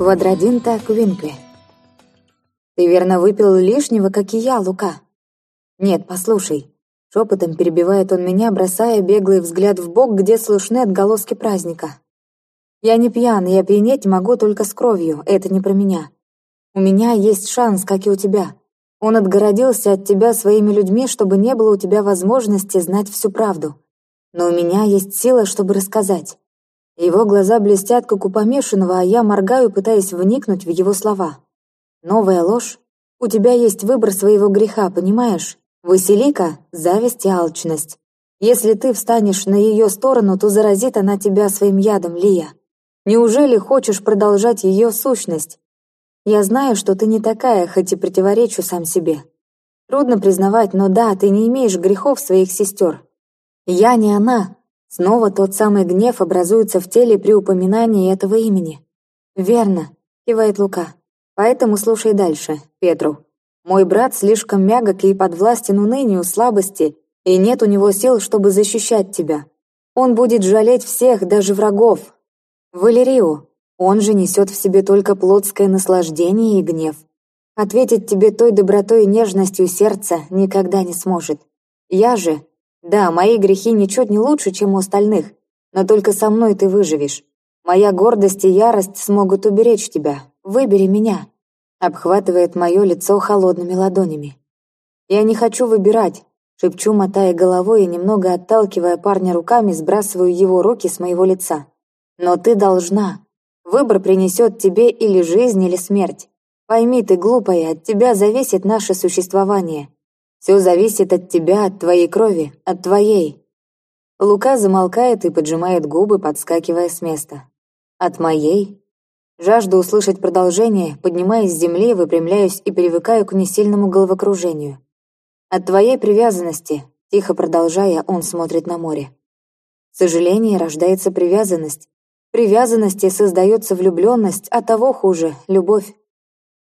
Квадрадинта Квинкли. «Ты верно выпил лишнего, как и я, Лука?» «Нет, послушай». Шепотом перебивает он меня, бросая беглый взгляд в бок, где слышны отголоски праздника. «Я не пьян, я пьянеть могу только с кровью, это не про меня. У меня есть шанс, как и у тебя. Он отгородился от тебя своими людьми, чтобы не было у тебя возможности знать всю правду. Но у меня есть сила, чтобы рассказать. Его глаза блестят, как у помешанного, а я моргаю, пытаясь вникнуть в его слова. Новая ложь? У тебя есть выбор своего греха, понимаешь? Василика — зависть и алчность. Если ты встанешь на ее сторону, то заразит она тебя своим ядом, Лия. Неужели хочешь продолжать ее сущность? Я знаю, что ты не такая, хоть и противоречу сам себе. Трудно признавать, но да, ты не имеешь грехов своих сестер. Я не она, Снова тот самый гнев образуется в теле при упоминании этого имени. «Верно», — кивает Лука. «Поэтому слушай дальше, Петру. Мой брат слишком мягок и подвластен унынию, слабости, и нет у него сил, чтобы защищать тебя. Он будет жалеть всех, даже врагов. Валерию, он же несет в себе только плотское наслаждение и гнев. Ответить тебе той добротой и нежностью сердца никогда не сможет. Я же да, мои грехи ничуть не лучше, чем у остальных, но только со мной ты выживешь. Моя гордость и ярость смогут уберечь тебя. Выбери меня. Обхватывает мое лицо холодными ладонями. Я не хочу выбирать. Шепчу, мотая головой и немного отталкивая парня руками, сбрасываю его руки с моего лица. Но ты должна. Выбор принесет тебе или жизнь, или смерть. Пойми, ты глупая, от тебя зависит наше существование. Все зависит от тебя, от твоей крови, от твоей». Лука замолкает и поджимает губы, подскакивая с места. «От моей?» Жажду услышать продолжение, поднимаясь с земли, выпрямляюсь и привыкаю к несильному головокружению. «От твоей привязанности», тихо продолжая, он смотрит на море. В сожалении рождается привязанность. Привязанности создается влюбленность, а того хуже — любовь.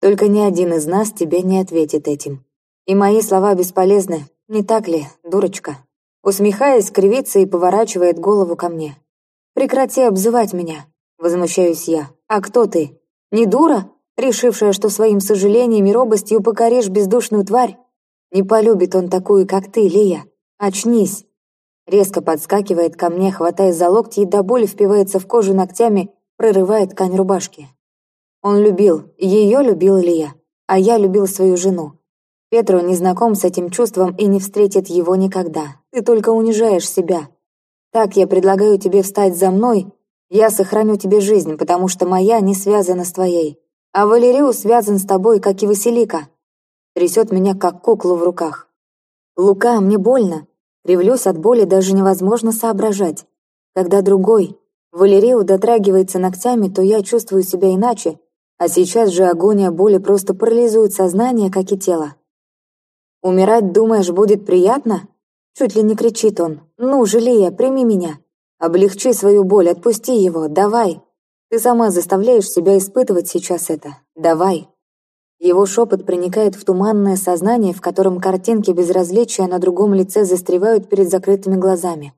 Только ни один из нас тебе не ответит этим. И мои слова бесполезны, не так ли, дурочка? Усмехаясь, кривится и поворачивает голову ко мне. «Прекрати обзывать меня», — возмущаюсь я. «А кто ты? Не дура, решившая, что своим сожалением и робостью покоришь бездушную тварь? Не полюбит он такую, как ты, Лия. Очнись!» Резко подскакивает ко мне, хватая за локти и до боли впивается в кожу ногтями, прорывает ткань рубашки. Он любил, ее любил Лия, а я любил свою жену. Петру не знаком с этим чувством и не встретит его никогда. Ты только унижаешь себя. Так я предлагаю тебе встать за мной. Я сохраню тебе жизнь, потому что моя не связана с твоей. А Валерию связан с тобой, как и Василика. Трясет меня, как куклу в руках. Лука, мне больно. Кривлюсь от боли, даже невозможно соображать. Когда другой, Валерию дотрагивается ногтями, то я чувствую себя иначе, а сейчас же агония боли просто парализует сознание, как и тело. «Умирать, думаешь, будет приятно?» Чуть ли не кричит он. «Ну, жалея, прими меня. Облегчи свою боль, отпусти его, давай. Ты сама заставляешь себя испытывать сейчас это. Давай». Его шепот проникает в туманное сознание, в котором картинки безразличия на другом лице застревают перед закрытыми глазами.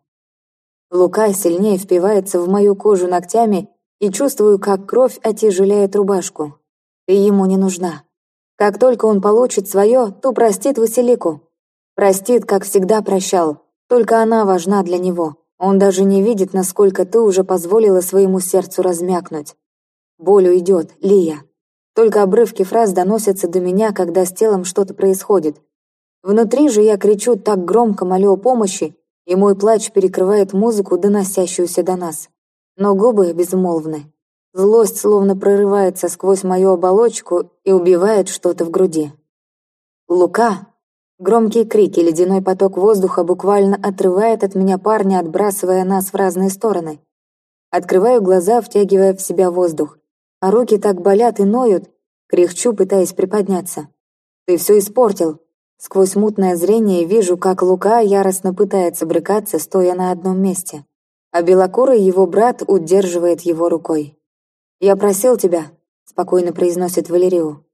Лука сильнее впивается в мою кожу ногтями и чувствую, как кровь отяжеляет рубашку. Ты ему не нужна. Как только он получит свое, то простит Василику. Простит, как всегда прощал. Только она важна для него. Он даже не видит, насколько ты уже позволила своему сердцу размякнуть. Боль уйдет, Лия. Только обрывки фраз доносятся до меня, когда с телом что-то происходит. Внутри же я кричу так громко, молю о помощи, и мой плач перекрывает музыку, доносящуюся до нас. Но губы безмолвны. Злость словно прорывается сквозь мою оболочку и убивает что-то в груди. «Лука!» Громкие крики, ледяной поток воздуха буквально отрывает от меня парня, отбрасывая нас в разные стороны. Открываю глаза, втягивая в себя воздух. А руки так болят и ноют, кряхчу, пытаясь приподняться. «Ты все испортил!» Сквозь мутное зрение вижу, как Лука яростно пытается брыкаться, стоя на одном месте. А белокурый его брат удерживает его рукой. «Я просил тебя», — спокойно произносит Валерию.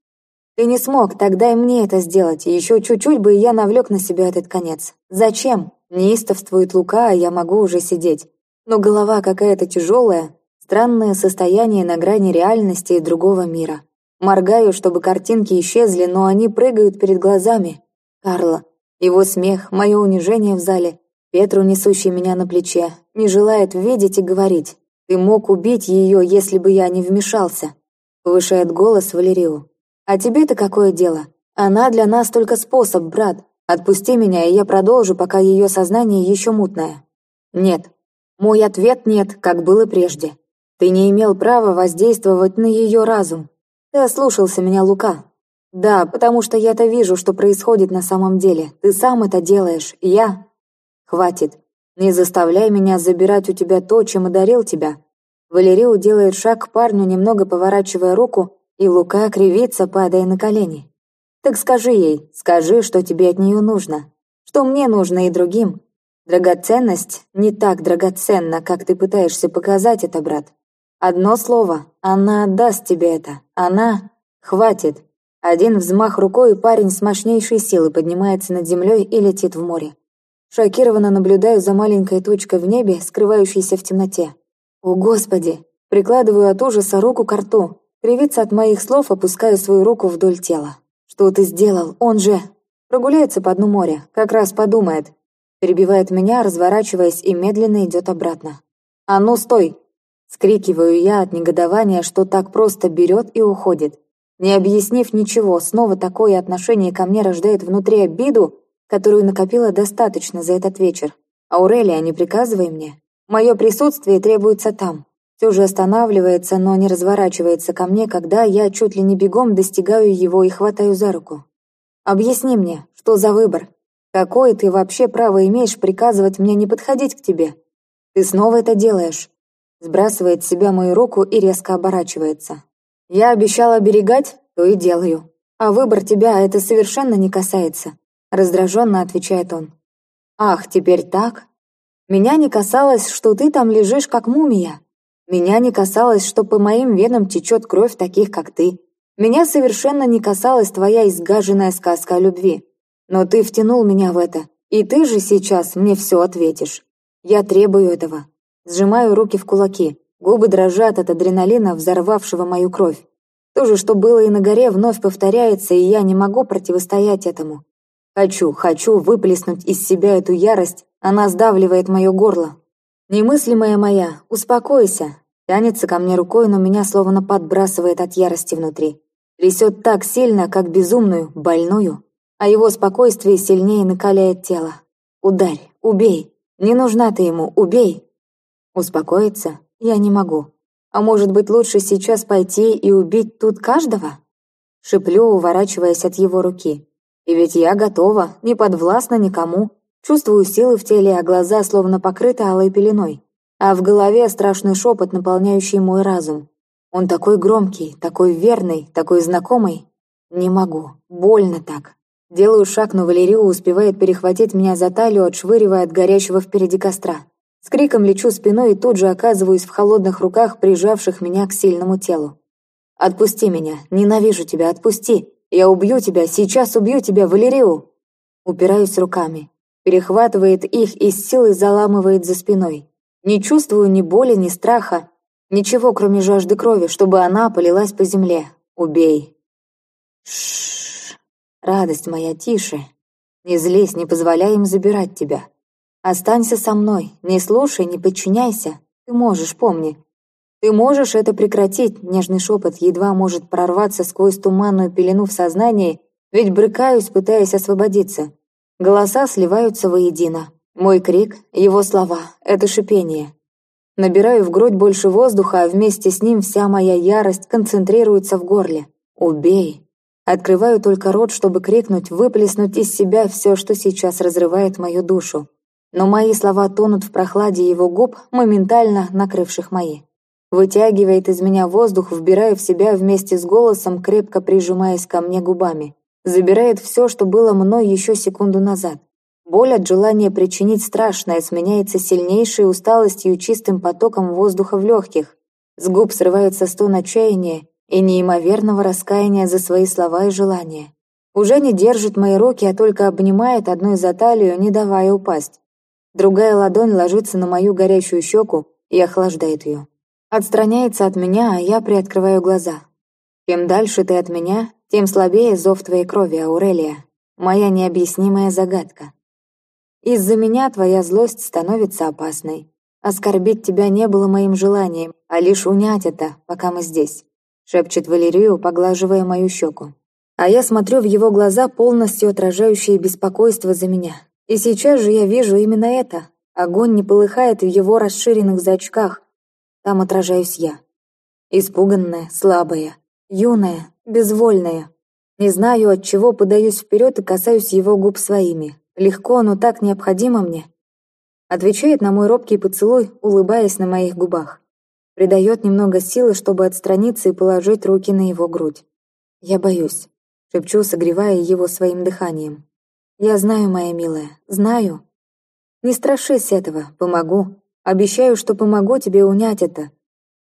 «Ты не смог, тогда и мне это сделать, еще чуть-чуть бы и я навлек на себя этот конец. Зачем?» Неистовствует Лука, а я могу уже сидеть. Но голова какая-то тяжелая, Странное состояние на грани реальности и другого мира. Моргаю, чтобы картинки исчезли, но они прыгают перед глазами. Карла. Его смех, мое унижение в зале. Петру, несущий меня на плече, не желает видеть и говорить. «Ты мог убить ее, если бы я не вмешался», — повышает голос Валерию. «А тебе-то какое дело? Она для нас только способ, брат. Отпусти меня, и я продолжу, пока ее сознание еще мутное». «Нет». Мой ответ «нет», как было прежде. Ты не имел права воздействовать на ее разум. Ты ослушался меня, Лука. Да, потому что я-то вижу, что происходит на самом деле. Ты сам это делаешь, я... Хватит. Не заставляй меня забирать у тебя то, чем одарил тебя. Валерио делает шаг к парню, немного поворачивая руку, и Лука кривится, падая на колени. Так скажи ей, скажи, что тебе от нее нужно. Что мне нужно и другим. Драгоценность не так драгоценна, как ты пытаешься показать это, брат. Одно слово, она отдаст тебе это. Она... Хватит. Один взмах рукой, и парень с мощнейшей силой поднимается над землей и летит в море. Шокированно наблюдаю за маленькой точкой в небе, скрывающейся в темноте. О, Господи! Прикладываю от ужаса руку к рту. Кривится от моих слов, опускаю свою руку вдоль тела. Что ты сделал? Он же... Прогуляется по дну моря, как раз подумает. Перебивает меня, разворачиваясь, и медленно идет обратно. «А ну, стой!» Скрикиваю я от негодования, что так просто берет и уходит. Не объяснив ничего, снова такое отношение ко мне рождает внутри обиду, которую накопила достаточно за этот вечер. «Аурелия, не приказывай мне. Мое присутствие требуется там». Все же останавливается, но не разворачивается ко мне, когда я чуть ли не бегом достигаю его и хватаю за руку. «Объясни мне, что за выбор? Какое ты вообще право имеешь приказывать мне не подходить к тебе? Ты снова это делаешь?» Сбрасывает с себя мою руку и резко оборачивается. «Я обещала оберегать, то и делаю. А выбор тебя это совершенно не касается. Раздраженно отвечает он. «Ах, теперь так? Меня не касалось, что ты там лежишь, как мумия. Меня не касалось, что по моим венам течет кровь таких, как ты. Меня совершенно не касалась твоя изгаженная сказка о любви. Но ты втянул меня в это, и ты же сейчас мне все ответишь. Я требую этого». Сжимаю руки в кулаки, губы дрожат от адреналина, взорвавшего мою кровь. То же, что было и на горе, вновь повторяется, и я не могу противостоять этому. Хочу, хочу выплеснуть из себя эту ярость, она сдавливает мое горло. Немыслимая моя, успокойся. Тянется ко мне рукой, но меня словно подбрасывает от ярости внутри. Трясет так сильно, как безумную, больную. А его спокойствие сильнее накаляет тело. Ударь, убей. Не нужна ты ему, убей. Успокоиться я не могу. А может быть лучше сейчас пойти и убить тут каждого? Шиплю, уворачиваясь от его руки. И ведь я готова, не подвластна никому. Чувствую силы в теле, а глаза словно покрыты алой пеленой. А в голове страшный шепот, наполняющий мой разум. Он такой громкий, такой верный, такой знакомый. Не могу. Больно так. Делаю шаг, но Валерио успевает перехватить меня за талию, отшвыривая от горящего впереди костра. С криком лечу спиной и тут же оказываюсь в холодных руках, прижавших меня к сильному телу. «Отпусти меня! Ненавижу тебя! Отпусти! Я убью тебя, сейчас убью тебя, Валерию!» Упираюсь руками. Перехватывает их и с силой заламывает за спиной. Не чувствую ни боли, ни страха. Ничего, кроме жажды крови, чтобы она полилась по земле. Убей. Шшш. Радость моя, тише. Не злись, не позволяй им забирать тебя. Останься со мной, не слушай, не подчиняйся. Ты можешь, помни, «Ты можешь это прекратить?» Нежный шепот едва может прорваться сквозь туманную пелену в сознании, ведь брыкаюсь, пытаясь освободиться. Голоса сливаются воедино. Мой крик, его слова — это шипение. Набираю в грудь больше воздуха, а вместе с ним вся моя ярость концентрируется в горле. «Убей!» Открываю только рот, чтобы крикнуть, выплеснуть из себя все, что сейчас разрывает мою душу. Но мои слова тонут в прохладе его губ, моментально накрывших мои. Вытягивает из меня воздух, вбирая в себя вместе с голосом, крепко прижимаясь ко мне губами. Забирает все, что было мной еще секунду назад. Боль от желания причинить страшное сменяется сильнейшей усталостью и чистым потоком воздуха в легких. С губ срывается стон отчаяния и неимоверного раскаяния за свои слова и желания. Уже не держит мои руки, а только обнимает одной за талию, не давая упасть. Другая ладонь ложится на мою горящую щеку и охлаждает ее. Отстраняется от меня, а я приоткрываю глаза. Чем дальше ты от меня, тем слабее зов твоей крови, Аурелия. Моя необъяснимая загадка. Из-за меня твоя злость становится опасной. Оскорбить тебя не было моим желанием, а лишь унять это, пока мы здесь», — шепчет Валерию, поглаживая мою щеку. А я смотрю в его глаза, полностью отражающие беспокойство за меня. И сейчас же я вижу именно это. Огонь не полыхает в его расширенных зрачках. Там отражаюсь я. Испуганная, слабая, юная, безвольная. Не знаю, от чего подаюсь вперед и касаюсь его губ своими. Легко, но так необходимо мне. Отвечает на мой робкий поцелуй, улыбаясь на моих губах. Придает немного силы, чтобы отстраниться и положить руки на его грудь. Я боюсь. Шепчу, согревая его своим дыханием. «Я знаю, моя милая, знаю. Не страшись этого, помогу. Обещаю, что помогу тебе унять это».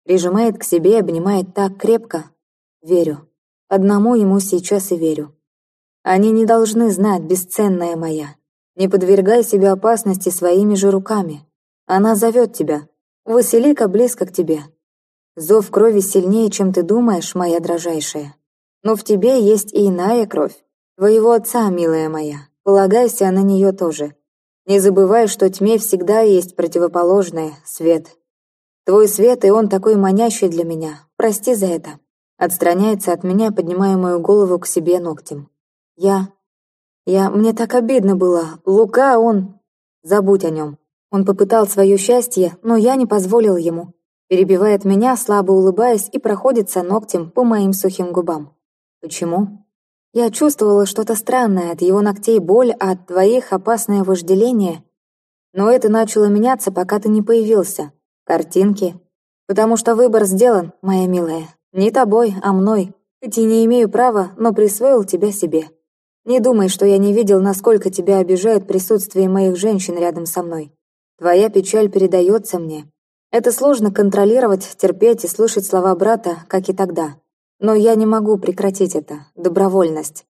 Прижимает к себе, обнимает так крепко. Верю. Одному ему сейчас и верю. Они не должны знать, бесценная моя. Не подвергай себя опасности своими же руками. Она зовет тебя. Василика близко к тебе. Зов крови сильнее, чем ты думаешь, моя дрожайшая. Но в тебе есть и иная кровь. Твоего отца, милая моя. Полагайся на нее тоже. Не забывай, что тьме всегда есть противоположное — свет. Твой свет, и он такой манящий для меня. Прости за это. Отстраняется от меня, поднимая мою голову к себе ногтем. Я... Я... Мне так обидно было. Лука, он... Забудь о нем. Он попытал свое счастье, но я не позволил ему. Перебивает меня, слабо улыбаясь, и проходится ногтем по моим сухим губам. Почему? Я чувствовала что-то странное, от его ногтей боль, а от твоих опасное вожделение. Но это начало меняться, пока ты не появился. Картинки. Потому что выбор сделан, моя милая. Не тобой, а мной. Хоть и не имею права, но присвоил тебя себе. Не думай, что я не видел, насколько тебя обижает присутствие моих женщин рядом со мной. Твоя печаль передается мне. Это сложно контролировать, терпеть и слышать слова брата, как и тогда. Но я не могу прекратить это, добровольность.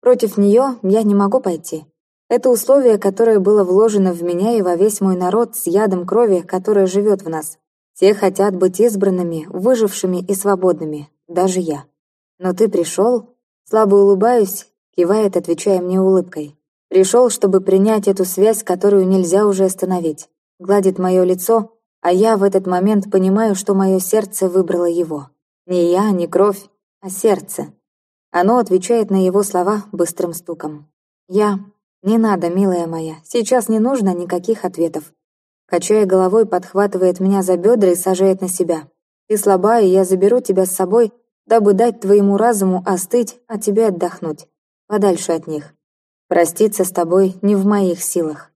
Против нее я не могу пойти. Это условие, которое было вложено в меня и во весь мой народ с ядом крови, которая живет в нас. Все хотят быть избранными, выжившими и свободными, даже я. Но ты пришел, слабо улыбаюсь, кивает, отвечая мне улыбкой. Пришел, чтобы принять эту связь, которую нельзя уже остановить. Гладит мое лицо, а я в этот момент понимаю, что мое сердце выбрало его. Не я, не кровь, а сердце. Оно отвечает на его слова быстрым стуком. «Я... Не надо, милая моя, сейчас не нужно никаких ответов». Качая головой, подхватывает меня за бедра и сажает на себя. «Ты слаба, и я заберу тебя с собой, дабы дать твоему разуму остыть, а тебе отдохнуть. Подальше от них. Проститься с тобой не в моих силах».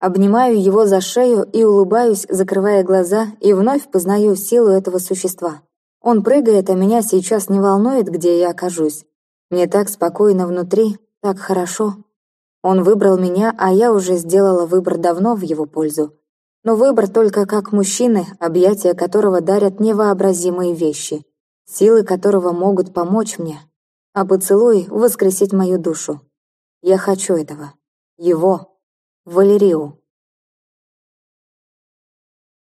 Обнимаю его за шею и улыбаюсь, закрывая глаза, и вновь познаю силу этого существа. Он прыгает, а меня сейчас не волнует, где я окажусь. Мне так спокойно внутри, так хорошо. Он выбрал меня, а я уже сделала выбор давно в его пользу. Но выбор только как мужчины, объятия которого дарят невообразимые вещи, силы которого могут помочь мне, а поцелуй — воскресить мою душу. Я хочу этого. Его. Валерию.